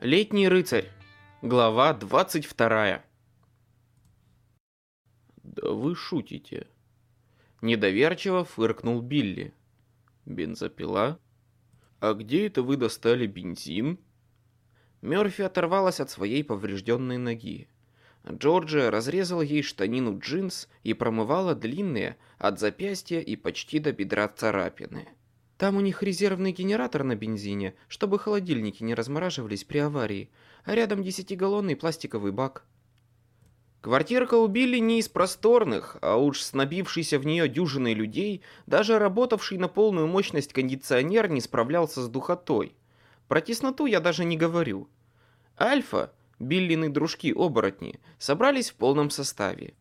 Летний рыцарь. Глава 22. Да вы шутите. Недоверчиво фыркнул Билли. Бензопила? А где это вы достали бензин? Мёрфи оторвалась от своей поврежденной ноги. Джорджия разрезала ей штанину джинс и промывала длинные от запястья и почти до бедра царапины. Там у них резервный генератор на бензине, чтобы холодильники не размораживались при аварии, а рядом десятигаллонный пластиковый бак. Квартирка у Билли не из просторных, а уж с набившейся в нее дюжиной людей, даже работавший на полную мощность кондиционер не справлялся с духотой. Про тесноту я даже не говорю. Альфа, Биллины дружки-оборотни, собрались в полном составе.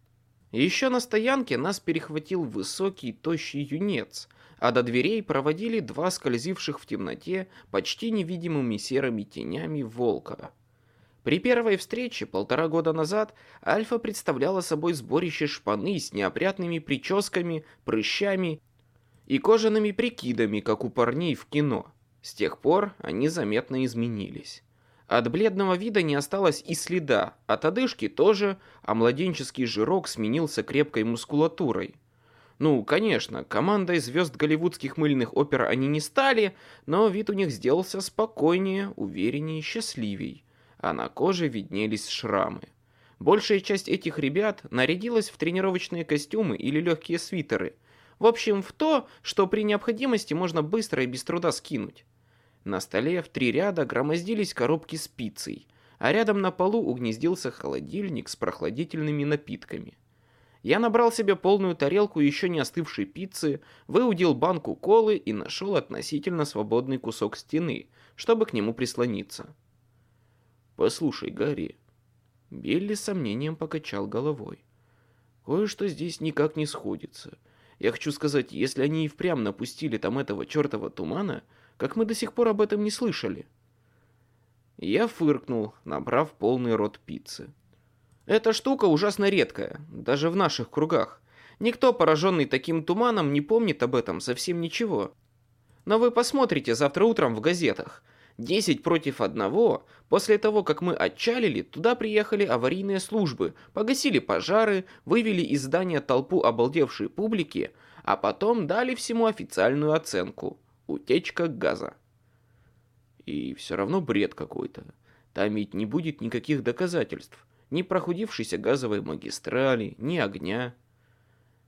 Еще на стоянке нас перехватил высокий, тощий юнец, а до дверей проводили два скользивших в темноте почти невидимыми серыми тенями волка. При первой встрече полтора года назад Альфа представляла собой сборище шпаны с неопрятными прическами, прыщами и кожаными прикидами, как у парней в кино. С тех пор они заметно изменились. От бледного вида не осталось и следа, от одышки тоже, а младенческий жирок сменился крепкой мускулатурой. Ну, конечно, командой звезд голливудских мыльных опер они не стали, но вид у них сделался спокойнее, увереннее, счастливей, а на коже виднелись шрамы. Большая часть этих ребят нарядилась в тренировочные костюмы или легкие свитеры. В общем, в то, что при необходимости можно быстро и без труда скинуть. На столе в три ряда громоздились коробки с пиццей, а рядом на полу угнездился холодильник с прохладительными напитками. Я набрал себе полную тарелку еще не остывшей пиццы, выудил банку колы и нашел относительно свободный кусок стены, чтобы к нему прислониться. «Послушай, Гарри». Билли с сомнением покачал головой. «Кое-что здесь никак не сходится. Я хочу сказать, если они и впрямь напустили там этого чертова тумана, как мы до сих пор об этом не слышали?» Я фыркнул, набрав полный рот пиццы. Эта штука ужасно редкая, даже в наших кругах. Никто, пораженный таким туманом, не помнит об этом совсем ничего. Но вы посмотрите завтра утром в газетах. Десять против одного. После того, как мы отчалили, туда приехали аварийные службы, погасили пожары, вывели из здания толпу обалдевшей публики, а потом дали всему официальную оценку. Утечка газа. И все равно бред какой-то. Там ведь не будет никаких доказательств. Ни прохудившейся газовой магистрали, ни огня.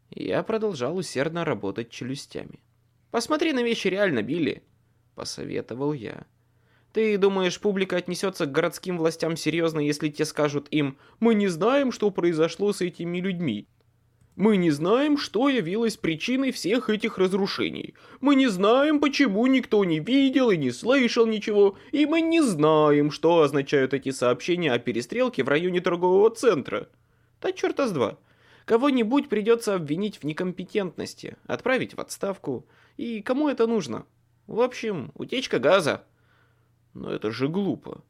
Я продолжал усердно работать челюстями. «Посмотри на вещи реально, Билли», — посоветовал я. «Ты думаешь, публика отнесется к городским властям серьезно, если те скажут им «Мы не знаем, что произошло с этими людьми», мы не знаем, что явилось причиной всех этих разрушений. Мы не знаем, почему никто не видел и не слышал ничего. И мы не знаем, что означают эти сообщения о перестрелке в районе торгового центра. Да черта с два. Кого-нибудь придется обвинить в некомпетентности, отправить в отставку. И кому это нужно? В общем, утечка газа. Но это же глупо.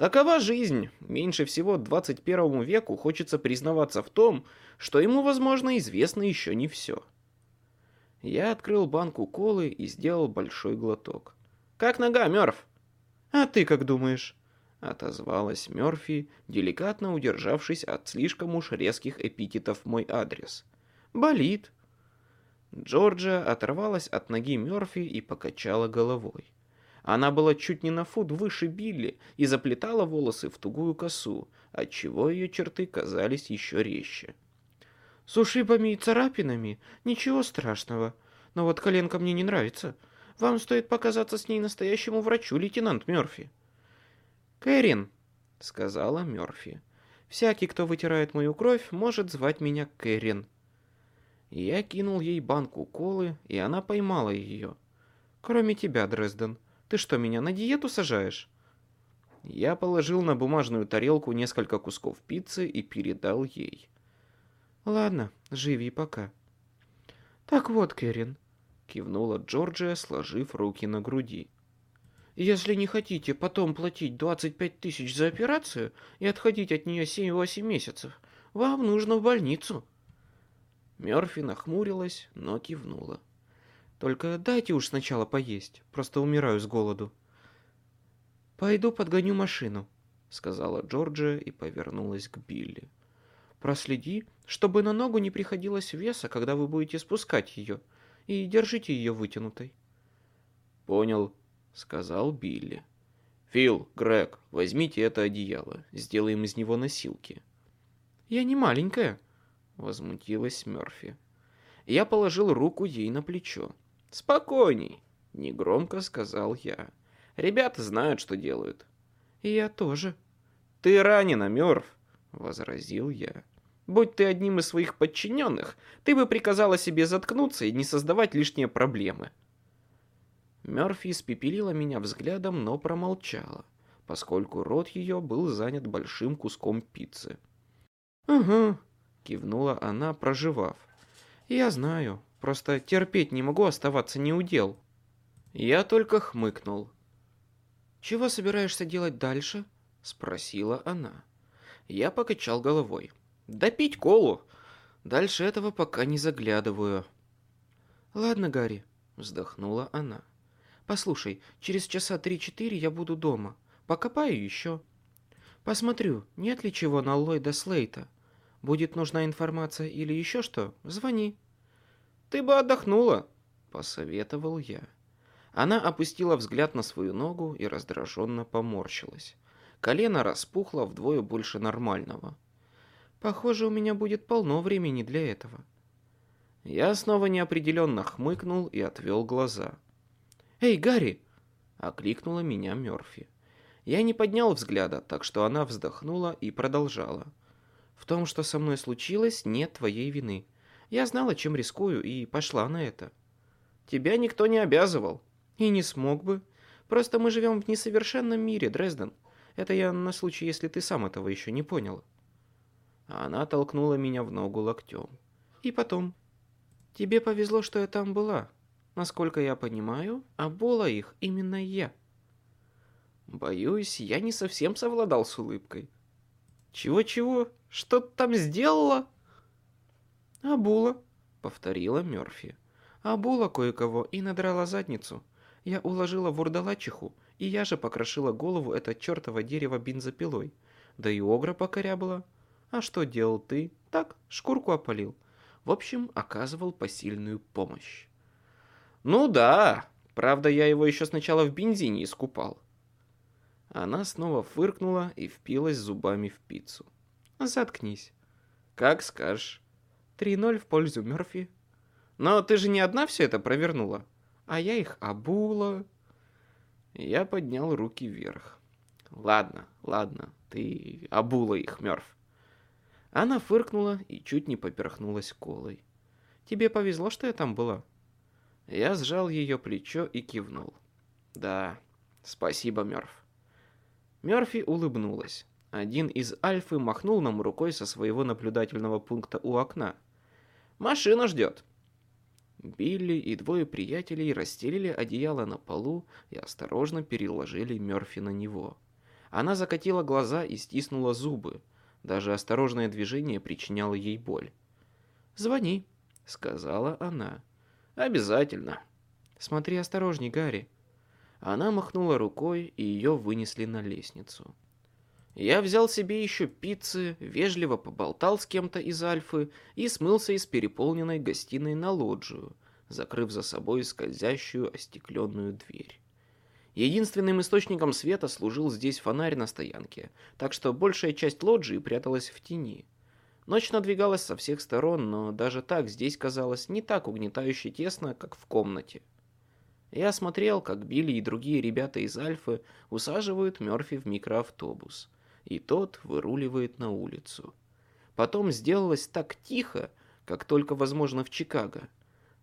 Такова жизнь. Меньше всего 21 веку хочется признаваться в том, что ему, возможно, известно еще не все. Я открыл банку колы и сделал большой глоток. «Как нога, Мёрф?» «А ты как думаешь?» Отозвалась Мёрфи, деликатно удержавшись от слишком уж резких эпитетов в мой адрес. «Болит». Джорджия оторвалась от ноги Мёрфи и покачала головой. Она была чуть не на фут выше Билли и заплетала волосы в тугую косу, отчего ее черты казались еще резче. «С ушибами и царапинами? Ничего страшного. Но вот коленка мне не нравится. Вам стоит показаться с ней настоящему врачу, лейтенант Мёрфи». «Кэрин», — сказала Мёрфи. «Всякий, кто вытирает мою кровь, может звать меня Кэрин». Я кинул ей банку колы, и она поймала ее. «Кроме тебя, Дрезден». Ты что, меня на диету сажаешь?» Я положил на бумажную тарелку несколько кусков пиццы и передал ей. «Ладно, живи пока». «Так вот, Кэрин», — кивнула Джорджия, сложив руки на груди. «Если не хотите потом платить 25 тысяч за операцию и отходить от нее 7-8 месяцев, вам нужно в больницу». Мёрфи нахмурилась, но кивнула. Только дайте уж сначала поесть, просто умираю с голоду. «Пойду подгоню машину», — сказала Джорджия и повернулась к Билли. «Проследи, чтобы на ногу не приходилось веса, когда вы будете спускать ее, и держите ее вытянутой». «Понял», — сказал Билли. «Фил, Грег, возьмите это одеяло, сделаем из него носилки». «Я не маленькая», — возмутилась Мёрфи. Я положил руку ей на плечо. «Спокойней», — негромко сказал я. «Ребята знают, что делают». «И я тоже». «Ты ранена, Мёрф», — возразил я. «Будь ты одним из своих подчиненных, ты бы приказала себе заткнуться и не создавать лишние проблемы». Мёрфи испепелила меня взглядом, но промолчала, поскольку рот ее был занят большим куском пиццы. «Угу», — кивнула она, проживав. «Я знаю, просто терпеть не могу оставаться неудел». Я только хмыкнул. «Чего собираешься делать дальше?» — спросила она. Я покачал головой. «Да пить колу. Дальше этого пока не заглядываю». «Ладно, Гарри», — вздохнула она. «Послушай, через часа три-четыре я буду дома. Покопаю еще. Посмотрю, нет ли чего на Ллойда Слейта. Будет нужна информация или еще что, звони». «Ты бы отдохнула», — посоветовал я. Она опустила взгляд на свою ногу и раздраженно поморщилась. Колено распухло вдвое больше нормального. «Похоже, у меня будет полно времени для этого». Я снова неопределенно хмыкнул и отвел глаза. «Эй, Гарри!» — окликнула меня Мёрфи. Я не поднял взгляда, так что она вздохнула и продолжала. В том, что со мной случилось, нет твоей вины. Я знала, чем рискую, и пошла на это. Тебя никто не обязывал. И не смог бы. Просто мы живем в несовершенном мире, Дрезден. Это я на случай, если ты сам этого еще не понял. Она толкнула меня в ногу локтем. И потом. Тебе повезло, что я там была. Насколько я понимаю, обола их именно я. Боюсь, я не совсем совладал с улыбкой. Чего-чего? Что ты там сделала?» «Обула», — повторила Мёрфи. «Обула кое-кого и надрала задницу. Я уложила вурдалачиху, и я же покрошила голову это чертово дерево бензопилой. Да и огра покорябала. А что делал ты? Так, шкурку опалил. В общем, оказывал посильную помощь». «Ну да, правда, я его еще сначала в бензине искупал». Она снова фыркнула и впилась зубами в пиццу. Заткнись. Как скажешь. Три ноль в пользу Мёрфи. Но ты же не одна все это провернула. А я их обула. Я поднял руки вверх. Ладно, ладно, ты обула их, Мёрф. Она фыркнула и чуть не поперхнулась колой. Тебе повезло, что я там была. Я сжал ее плечо и кивнул. Да, спасибо, Мёрф. Мёрфи улыбнулась. Один из Альфы махнул нам рукой со своего наблюдательного пункта у окна. «Машина ждет!» Билли и двое приятелей расстелили одеяло на полу и осторожно переложили Мёрфи на него. Она закатила глаза и стиснула зубы. Даже осторожное движение причиняло ей боль. «Звони», — сказала она. «Обязательно». «Смотри осторожней, Гарри». Она махнула рукой, и ее вынесли на лестницу. Я взял себе еще пиццы, вежливо поболтал с кем-то из Альфы и смылся из переполненной гостиной на лоджию, закрыв за собой скользящую остекленную дверь. Единственным источником света служил здесь фонарь на стоянке, так что большая часть лоджии пряталась в тени. Ночь надвигалась со всех сторон, но даже так здесь казалось не так угнетающе тесно, как в комнате. Я смотрел, как Билли и другие ребята из Альфы усаживают Мёрфи в микроавтобус – и тот выруливает на улицу. Потом сделалось так тихо, как только возможно в Чикаго.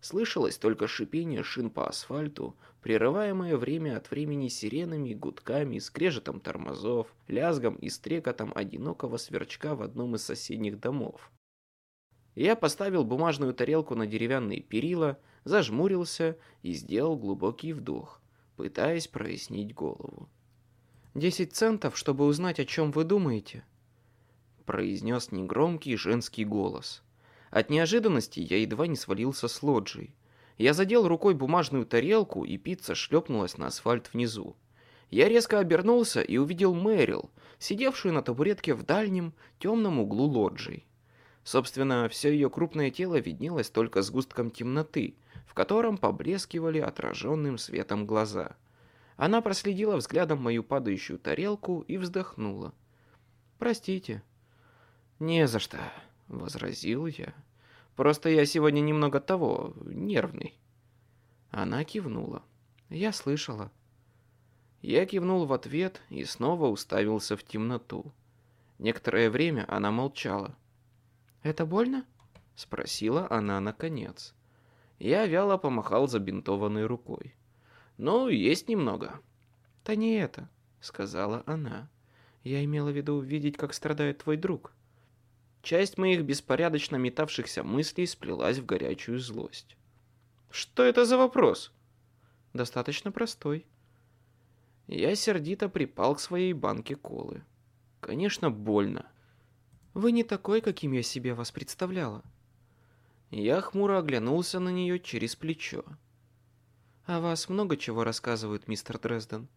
Слышалось только шипение шин по асфальту, прерываемое время от времени сиренами, гудками, скрежетом тормозов, лязгом и стрекотом одинокого сверчка в одном из соседних домов. Я поставил бумажную тарелку на деревянные перила, зажмурился и сделал глубокий вдох, пытаясь прояснить голову. «Десять центов, чтобы узнать, о чем вы думаете», — произнес негромкий женский голос. От неожиданности я едва не свалился с лоджии. Я задел рукой бумажную тарелку, и пицца шлепнулась на асфальт внизу. Я резко обернулся и увидел Мэрил, сидевшую на табуретке в дальнем, темном углу лоджии. Собственно, все ее крупное тело виднелось только сгустком темноты, в котором поблескивали отраженным светом глаза. Она проследила взглядом мою падающую тарелку и вздохнула. «Простите». «Не за что», — возразил я. «Просто я сегодня немного того, нервный». Она кивнула. «Я слышала». Я кивнул в ответ и снова уставился в темноту. Некоторое время она молчала. «Это больно?» — спросила она наконец. Я вяло помахал забинтованной рукой. «Ну, есть немного». «Да не это», — сказала она. «Я имела в виду видеть, как страдает твой друг». Часть моих беспорядочно метавшихся мыслей сплелась в горячую злость. «Что это за вопрос?» «Достаточно простой», я сердито припал к своей банке колы. Конечно, больно. Вы не такой, каким я себе вас представляла. Я хмуро оглянулся на нее через плечо. О вас много чего рассказывают, мистер Дрезден.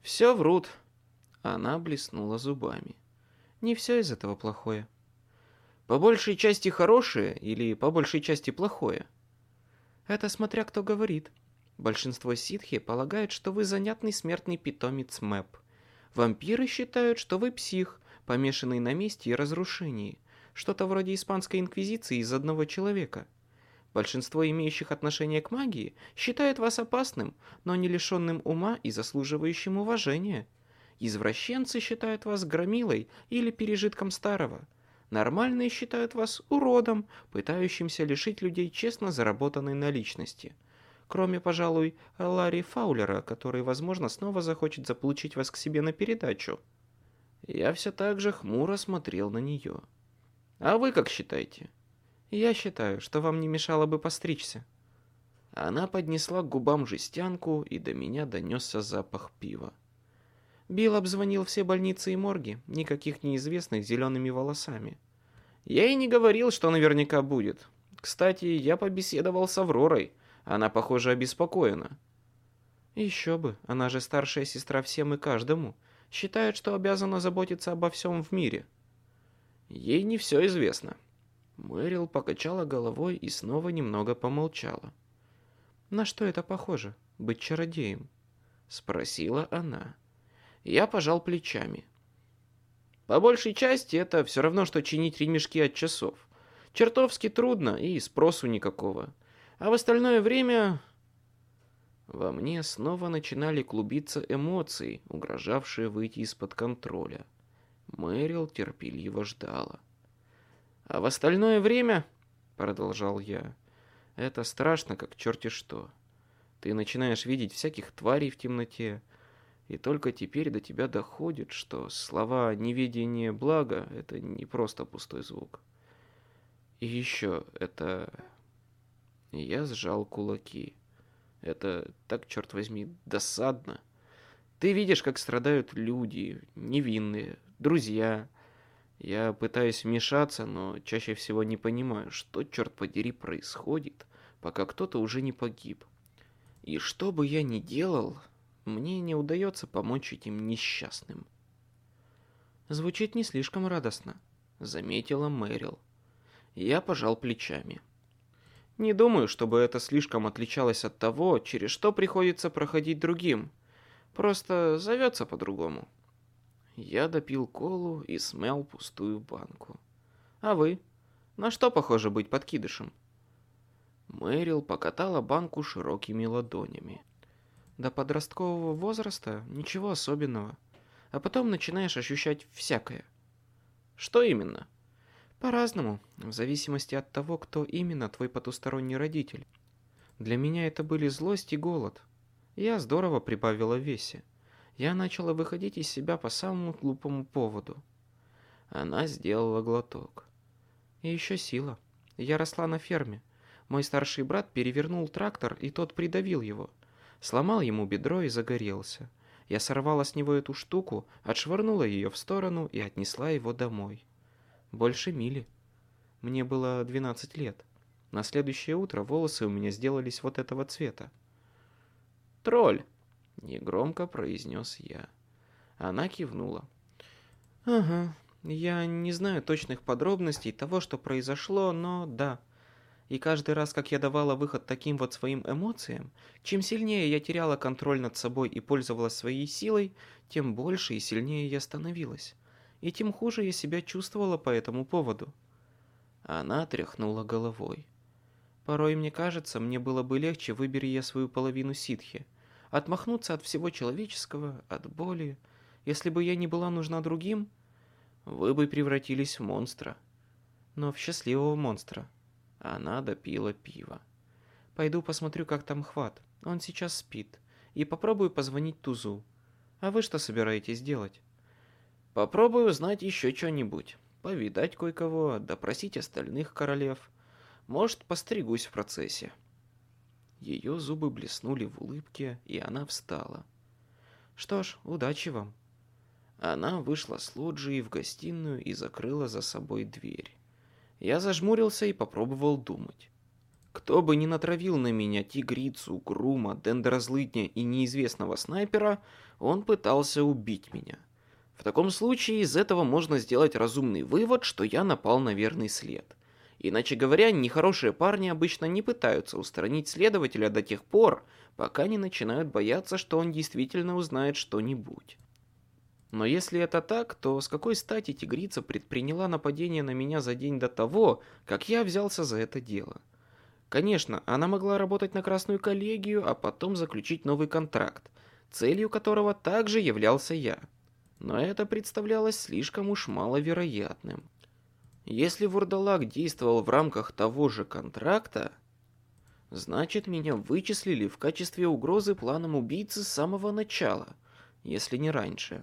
Все врут. Она блеснула зубами. Не все из этого плохое. По большей части хорошее или по большей части плохое? Это смотря кто говорит. — Большинство ситхи полагают, что вы занятный смертный питомец Мэп. Вампиры считают, что вы псих, помешанный на месте и разрушении. Что-то вроде испанской инквизиции из одного человека. Большинство имеющих отношение к магии считают вас опасным, но не лишенным ума и заслуживающим уважения. Извращенцы считают вас громилой или пережитком старого. Нормальные считают вас уродом, пытающимся лишить людей честно заработанной наличности – Кроме, пожалуй, Ларри Фаулера, который, возможно, снова захочет заполучить вас к себе на передачу. Я все так же хмуро смотрел на нее. А вы как считаете? Я считаю, что вам не мешало бы постричься. Она поднесла к губам жестянку, и до меня донесся запах пива. Билл обзвонил все больницы и морги, никаких неизвестных зелеными волосами. Я и не говорил, что наверняка будет. Кстати, я побеседовал с Авророй, она, похоже, обеспокоена. Еще бы, она же старшая сестра всем и каждому. Считает, что обязана заботиться обо всем в мире. Ей не все известно. Мэрил покачала головой и снова немного помолчала. «На что это похоже, быть чародеем?» Спросила она. Я пожал плечами. По большей части это все равно, что чинить ремешки от часов. Чертовски трудно и спросу никакого. А в остальное время... Во мне снова начинали клубиться эмоции, угрожавшие выйти из-под контроля. Мэрил терпеливо ждала. «А в остальное время...» — продолжал я. «Это страшно, как черти что. Ты начинаешь видеть всяких тварей в темноте, и только теперь до тебя доходит, что слова «неведение блага» — это не просто пустой звук. И еще это я сжал кулаки. Это так, черт возьми, досадно. Ты видишь, как страдают люди, невинные, друзья. Я пытаюсь вмешаться, но чаще всего не понимаю, что, черт подери, происходит, пока кто-то уже не погиб. И что бы я ни делал, мне не удается помочь этим несчастным. Звучит не слишком радостно, заметила Мэрил. Я пожал плечами. Не думаю, чтобы это слишком отличалось от того, через что приходится проходить другим. Просто зовется по-другому. Я допил колу и смял пустую банку. А вы? На что похоже быть подкидышем? Мэрил покатала банку широкими ладонями. До подросткового возраста ничего особенного. А потом начинаешь ощущать всякое. Что именно? По-разному, в зависимости от того, кто именно твой потусторонний родитель. Для меня это были злость и голод. Я здорово прибавила в весе. Я начала выходить из себя по самому глупому поводу. Она сделала глоток. И еще сила. Я росла на ферме. Мой старший брат перевернул трактор, и тот придавил его. Сломал ему бедро и загорелся. Я сорвала с него эту штуку, отшвырнула ее в сторону и отнесла его домой. Больше мили. Мне было 12 лет. На следующее утро волосы у меня сделались вот этого цвета. «Тролль!» Негромко произнес я. Она кивнула. Ага, я не знаю точных подробностей того, что произошло, но да. И каждый раз, как я давала выход таким вот своим эмоциям, чем сильнее я теряла контроль над собой и пользовалась своей силой, тем больше и сильнее я становилась. И тем хуже я себя чувствовала по этому поводу. Она тряхнула головой. Порой мне кажется, мне было бы легче, выбери я свою половину ситхи. Отмахнуться от всего человеческого, от боли. Если бы я не была нужна другим, вы бы превратились в монстра. Но в счастливого монстра. Она допила пиво. Пойду посмотрю, как там Хват. Он сейчас спит. И попробую позвонить Тузу. А вы что собираетесь делать? Попробую узнать еще что-нибудь. Повидать кое-кого, допросить остальных королев. Может, постригусь в процессе. Ее зубы блеснули в улыбке, и она встала. Что ж, удачи вам. Она вышла с лоджии в гостиную и закрыла за собой дверь. Я зажмурился и попробовал думать. Кто бы ни натравил на меня тигрицу, грума, дендрозлыдня и неизвестного снайпера, он пытался убить меня. В таком случае из этого можно сделать разумный вывод, что я напал на верный след. Иначе говоря, нехорошие парни обычно не пытаются устранить следователя до тех пор, пока не начинают бояться, что он действительно узнает что-нибудь. Но если это так, то с какой стати тигрица предприняла нападение на меня за день до того, как я взялся за это дело? Конечно, она могла работать на Красную коллегию, а потом заключить новый контракт, целью которого также являлся я. Но это представлялось слишком уж маловероятным. Если Вурдалак действовал в рамках того же контракта, значит меня вычислили в качестве угрозы планом убийцы с самого начала, если не раньше.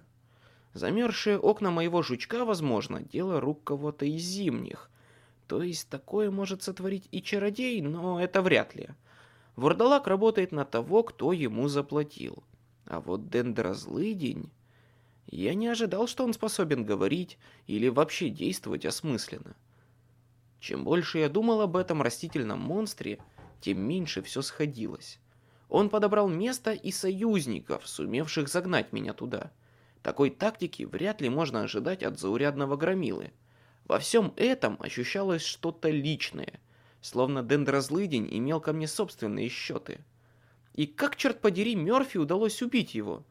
Замерзшие окна моего жучка, возможно, дело рук кого-то из зимних. То есть такое может сотворить и чародей, но это вряд ли. Вурдалак работает на того, кто ему заплатил. А вот дендрозлыдень... Я не ожидал, что он способен говорить или вообще действовать осмысленно. Чем больше я думал об этом растительном монстре, тем меньше все сходилось. Он подобрал место и союзников, сумевших загнать меня туда. Такой тактики вряд ли можно ожидать от заурядного громилы. Во всем этом ощущалось что-то личное, словно дендрозлыдень имел ко мне собственные счеты. И как, черт подери, Мерфи удалось убить его?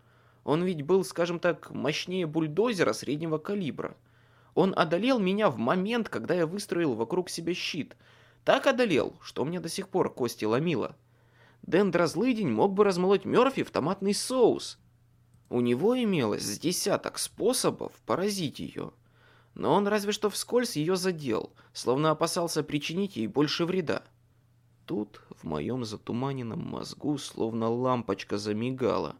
Он ведь был, скажем так, мощнее бульдозера среднего калибра. Он одолел меня в момент, когда я выстроил вокруг себя щит. Так одолел, что мне до сих пор кости ломило. Дендрозлыдень мог бы размолоть Мерфи в томатный соус, у него имелось с десяток способов поразить ее. Но он разве что вскользь ее задел, словно опасался причинить ей больше вреда. Тут в моем затуманенном мозгу словно лампочка замигала.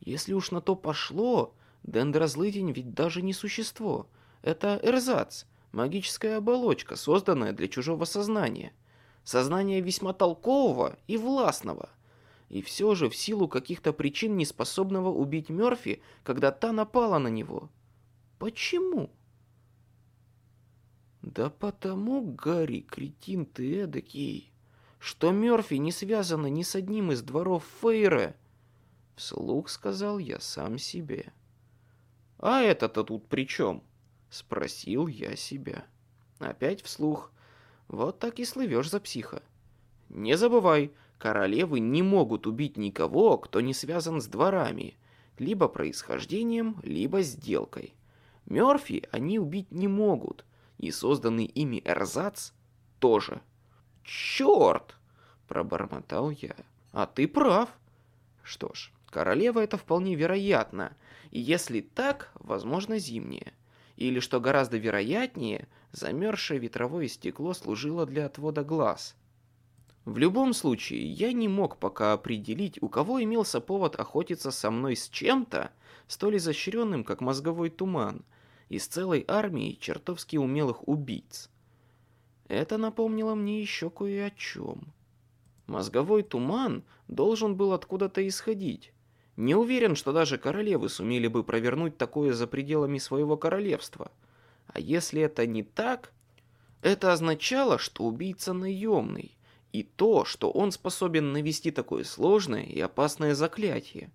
Если уж на то пошло, дендрозлыдень ведь даже не существо. Это эрзац, магическая оболочка, созданная для чужого сознания. Сознание весьма толкового и властного – и все же в силу каких-то причин не способного убить Мёрфи, когда та напала на него. Почему? Да потому, Гарри, кретин ты эдакий, что Мёрфи не связана ни с одним из дворов Фейра. Вслух сказал я сам себе. А это-то тут при чем? Спросил я себя. Опять вслух. Вот так и слывешь за психа. Не забывай, Королевы не могут убить никого, кто не связан с дворами, либо происхождением, либо сделкой. Мёрфи они убить не могут, и созданный ими эрзац тоже. «Чёрт!» – пробормотал я. «А ты прав!» Что ж, королева это вполне вероятно, и если так, возможно, зимнее. Или, что гораздо вероятнее, замерзшее ветровое стекло служило для отвода глаз – в любом случае, я не мог пока определить, у кого имелся повод охотиться со мной с чем-то, столь изощренным, как мозговой туман, из целой армии чертовски умелых убийц. Это напомнило мне еще кое о чем. Мозговой туман должен был откуда-то исходить. Не уверен, что даже королевы сумели бы провернуть такое за пределами своего королевства. А если это не так, это означало, что убийца наемный, и то, что он способен навести такое сложное и опасное заклятие.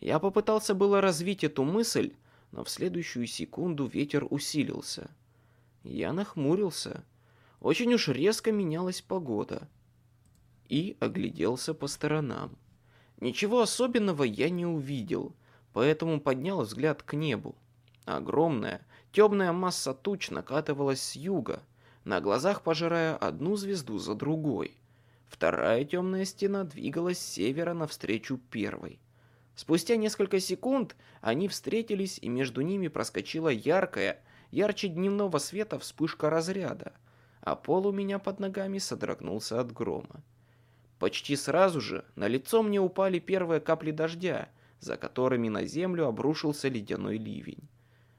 Я попытался было развить эту мысль, но в следующую секунду ветер усилился. Я нахмурился. Очень уж резко менялась погода. И огляделся по сторонам. Ничего особенного я не увидел, поэтому поднял взгляд к небу. Огромная, темная масса туч накатывалась с юга, на глазах пожирая одну звезду за другой. Вторая темная стена двигалась с севера навстречу первой. Спустя несколько секунд они встретились, и между ними проскочила яркая, ярче дневного света вспышка разряда, а пол у меня под ногами содрогнулся от грома. Почти сразу же на лицо мне упали первые капли дождя, за которыми на землю обрушился ледяной ливень.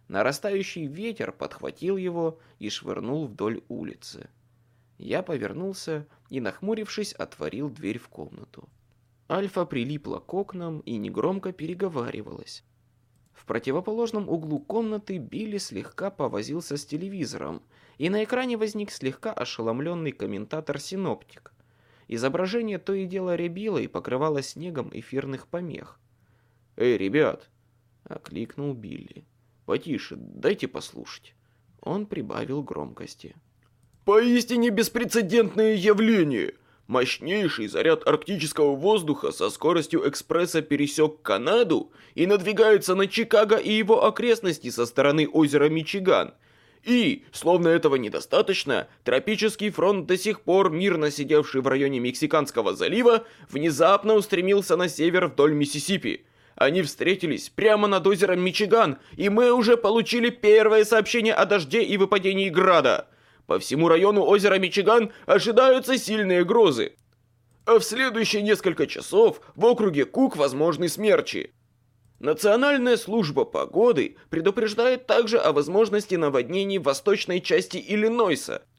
Нарастающий ветер подхватил его и швырнул вдоль улицы. Я повернулся и, нахмурившись, отворил дверь в комнату. Альфа прилипла к окнам и негромко переговаривалась. В противоположном углу комнаты Билли слегка повозился с телевизором, и на экране возник слегка ошеломленный комментатор-синоптик. Изображение то и дело рябило и покрывало снегом эфирных помех. «Эй, ребят!» — окликнул Билли. Потише, дайте послушать. Он прибавил громкости. Поистине беспрецедентное явление. Мощнейший заряд арктического воздуха со скоростью экспресса пересек Канаду и надвигается на Чикаго и его окрестности со стороны озера Мичиган. И, словно этого недостаточно, тропический фронт до сих пор мирно сидевший в районе Мексиканского залива внезапно устремился на север вдоль Миссисипи. Они встретились прямо над озером Мичиган, и мы уже получили первое сообщение о дожде и выпадении града. По всему району озера Мичиган ожидаются сильные грозы. А в следующие несколько часов в округе Кук возможны смерчи. Национальная служба погоды предупреждает также о возможности наводнений в восточной части Иллинойса –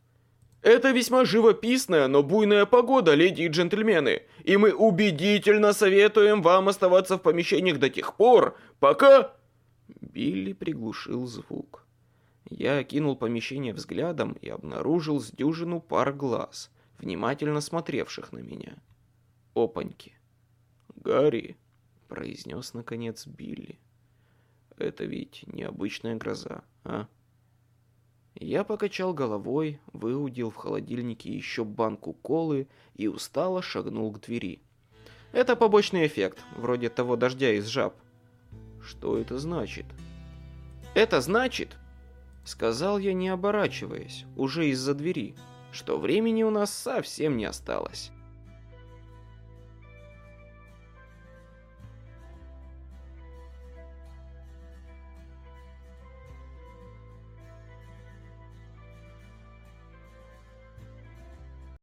это весьма живописная, но буйная погода, леди и джентльмены, и мы убедительно советуем вам оставаться в помещениях до тех пор, пока...» Билли приглушил звук. Я окинул помещение взглядом и обнаружил с дюжину пар глаз, внимательно смотревших на меня. «Опаньки!» «Гарри!» — произнес наконец Билли. «Это ведь необычная гроза, а?» Я покачал головой, выудил в холодильнике еще банку колы и устало шагнул к двери. Это побочный эффект, вроде того дождя из жаб. Что это значит? Это значит, сказал я не оборачиваясь, уже из-за двери, что времени у нас совсем не осталось.